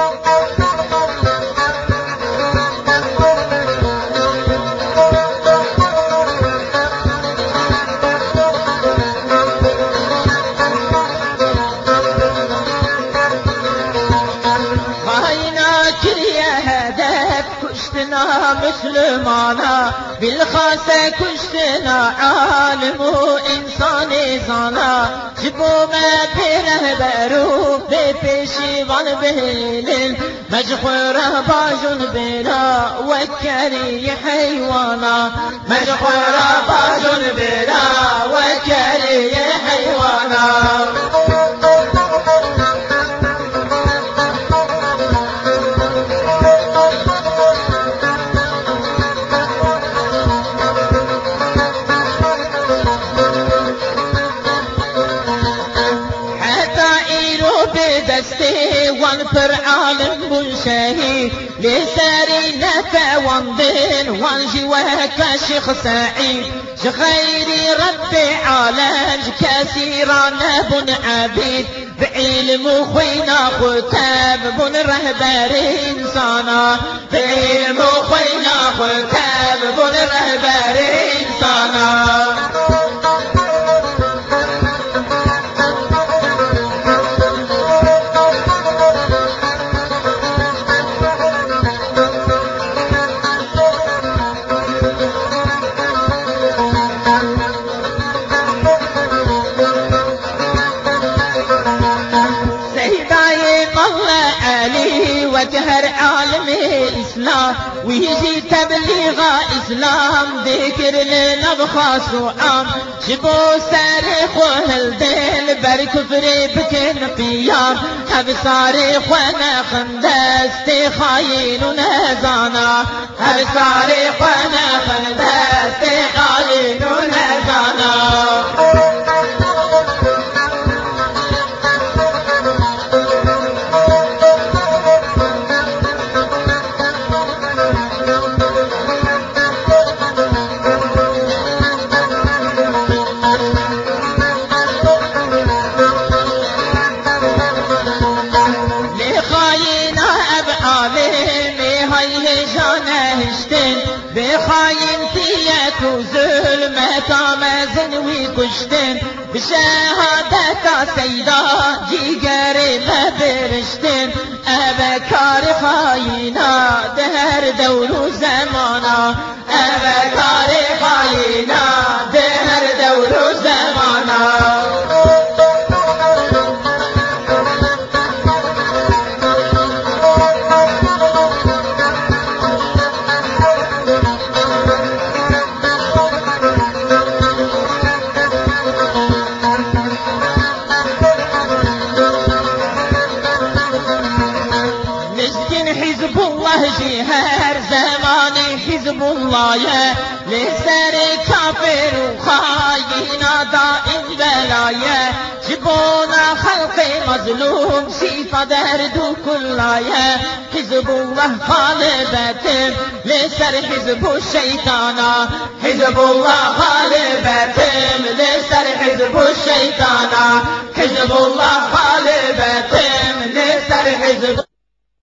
Thank you. كشتنا مسلمانا بالخاصة كشتنا عالم وإنسان زانا. جبو ما بيره برو بپیشیوان بهلل. مجخوره باجون بلا وكري حيوانا. مجخوره باجون بلا وكري حيوانا. وان پر عالم بون شهی لساری نفع وان دين وان جواك شيخ سعيد غيري رب عالم كثيرا بن عبيد بعلم خوينا ختاب بن رهبر انسانا. بعلم خوينا ختاب وجهر عالم الإسلام ويجي تبليغ إسلام ذكر لنا بخاص وعام شبو صارخ وهلدين بر كفر بكن قيام هب صارخ وأنا خندست خاين ونزانا هب صارخ وأنا خندست zalimi hayhecan eştin Ve hain tiyet u zulmet amezin vi kuştin Bi şehadeta seyda cigerime biriştin Eve kar haina deher devru zemana. Eve kar haina ki her zamanı Hizbullah'e Lehseri kafir haina daim belaye Cibona halkı mazlum şifa derdu kullaye Hizbullah halibetim Lehser hizbu şeytana Hizbullah halibetim Lehser hizbu şeytana Hizbullah halibetim